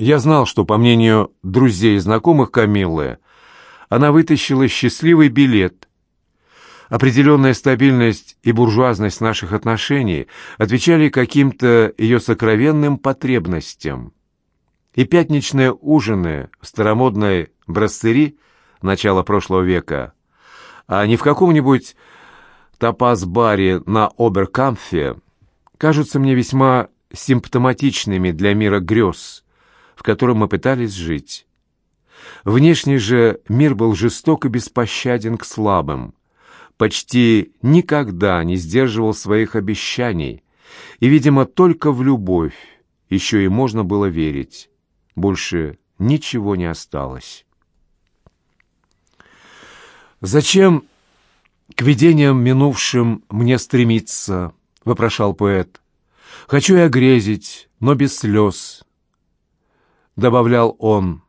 Я знал, что, по мнению друзей и знакомых Камиллы, она вытащила счастливый билет. Определенная стабильность и буржуазность наших отношений отвечали каким-то ее сокровенным потребностям. И пятничные ужины в старомодной брастерии начала прошлого века, а не в каком-нибудь топаз-баре на Оберкамфе, кажутся мне весьма симптоматичными для мира грез, в котором мы пытались жить. Внешний же мир был жесток и беспощаден к слабым, почти никогда не сдерживал своих обещаний, и, видимо, только в любовь еще и можно было верить. Больше ничего не осталось. «Зачем к видениям минувшим мне стремиться?» — вопрошал поэт. «Хочу я грезить, но без слез», — добавлял он,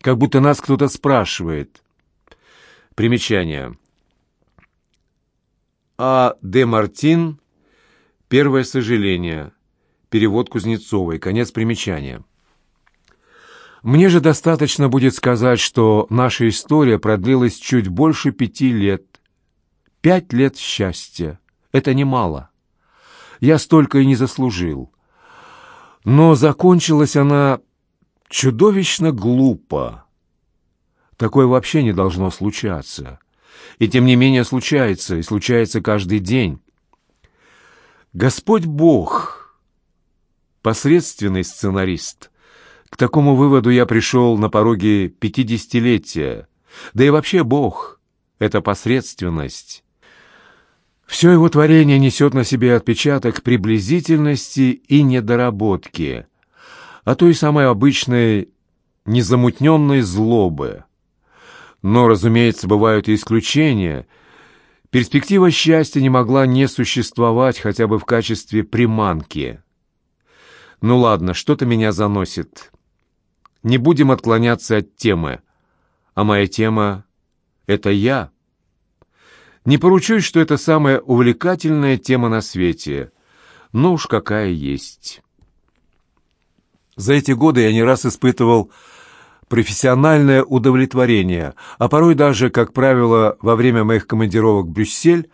как будто нас кто-то спрашивает. Примечание. А. Де Мартин «Первое сожаление». Перевод Кузнецовой. Конец примечания. Мне же достаточно будет сказать, что наша история продлилась чуть больше пяти лет. Пять лет счастья. Это немало. Я столько и не заслужил. Но закончилась она чудовищно глупо. Такое вообще не должно случаться. И тем не менее случается, и случается каждый день. Господь Бог, посредственный сценарист, к такому выводу я пришел на пороге пятидесятилетия. Да и вообще Бог — это посредственность. Все его творение несет на себе отпечаток приблизительности и недоработки, а той самой обычной незамутненной злобы. Но, разумеется, бывают и исключения. Перспектива счастья не могла не существовать хотя бы в качестве приманки. Ну ладно, что-то меня заносит. Не будем отклоняться от темы. А моя тема — это я. Не поручусь, что это самая увлекательная тема на свете, но уж какая есть. За эти годы я не раз испытывал профессиональное удовлетворение, а порой даже, как правило, во время моих командировок в Брюссель,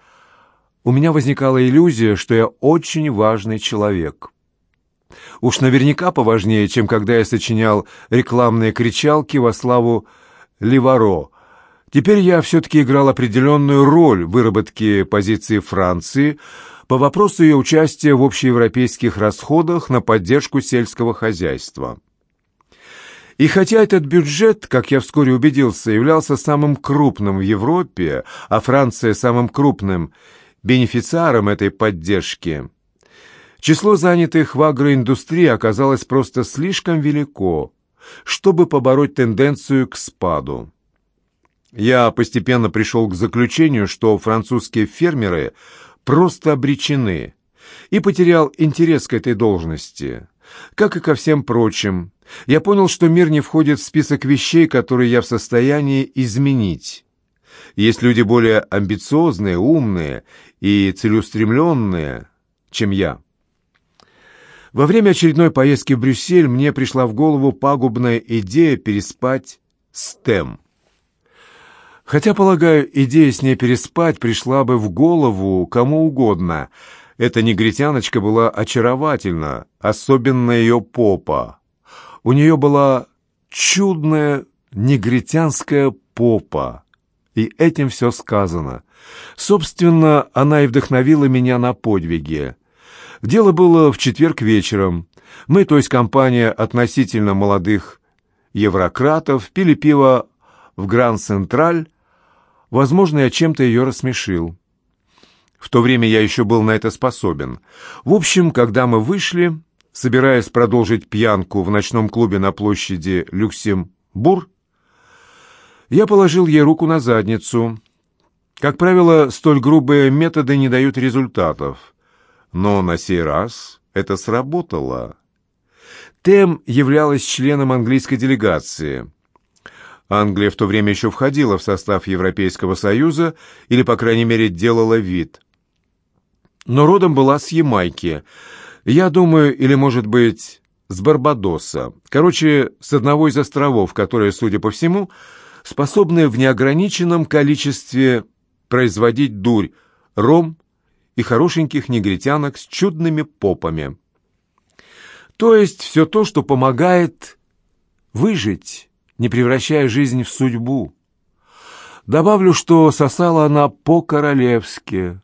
у меня возникала иллюзия, что я очень важный человек. Уж наверняка поважнее, чем когда я сочинял рекламные кричалки во славу Ливаро. Теперь я все-таки играл определенную роль в выработке позиции Франции по вопросу ее участия в общеевропейских расходах на поддержку сельского хозяйства. И хотя этот бюджет, как я вскоре убедился, являлся самым крупным в Европе, а Франция самым крупным бенефициаром этой поддержки – Число занятых в агроиндустрии оказалось просто слишком велико, чтобы побороть тенденцию к спаду. Я постепенно пришел к заключению, что французские фермеры просто обречены, и потерял интерес к этой должности. Как и ко всем прочим, я понял, что мир не входит в список вещей, которые я в состоянии изменить. Есть люди более амбициозные, умные и целеустремленные, чем я. Во время очередной поездки в Брюссель мне пришла в голову пагубная идея переспать с Тем. Хотя, полагаю, идея с ней переспать пришла бы в голову кому угодно. Эта негритяночка была очаровательна, особенно ее попа. У нее была чудная негритянская попа. И этим все сказано. Собственно, она и вдохновила меня на подвиги. Дело было в четверг вечером. Мы, то есть компания относительно молодых еврократов, пили пиво в Гранд-Централь. Возможно, я чем-то ее рассмешил. В то время я еще был на это способен. В общем, когда мы вышли, собираясь продолжить пьянку в ночном клубе на площади Люксембур, я положил ей руку на задницу. Как правило, столь грубые методы не дают результатов. Но на сей раз это сработало. Тем являлась членом английской делегации. Англия в то время еще входила в состав Европейского Союза, или, по крайней мере, делала вид. Но родом была с Ямайки. Я думаю, или, может быть, с Барбадоса. Короче, с одного из островов, которые, судя по всему, способны в неограниченном количестве производить дурь, ром и хорошеньких негритянок с чудными попами. То есть все то, что помогает выжить, не превращая жизнь в судьбу. Добавлю, что сосала она по-королевски,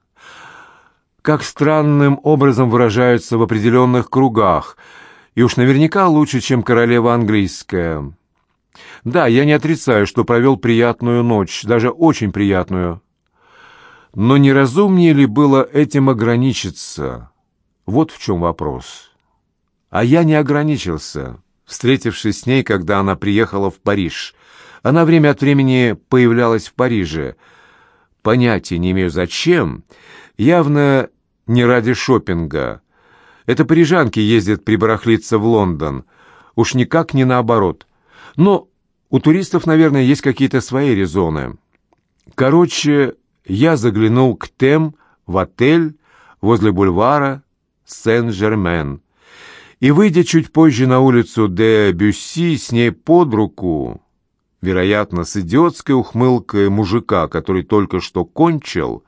как странным образом выражаются в определенных кругах, и уж наверняка лучше, чем королева английская. Да, я не отрицаю, что провел приятную ночь, даже очень приятную. Но неразумнее ли было этим ограничиться? Вот в чем вопрос. А я не ограничился, встретившись с ней, когда она приехала в Париж. Она время от времени появлялась в Париже. Понятия не имею зачем, явно не ради шопинга. Это парижанки ездят прибарахлиться в Лондон. Уж никак не наоборот. Но у туристов, наверное, есть какие-то свои резоны. Короче, я заглянул к Тем в отель возле бульвара Сен-Жермен. И, выйдя чуть позже на улицу де Бюсси с ней под руку, вероятно, с идиотской ухмылкой мужика, который только что кончил,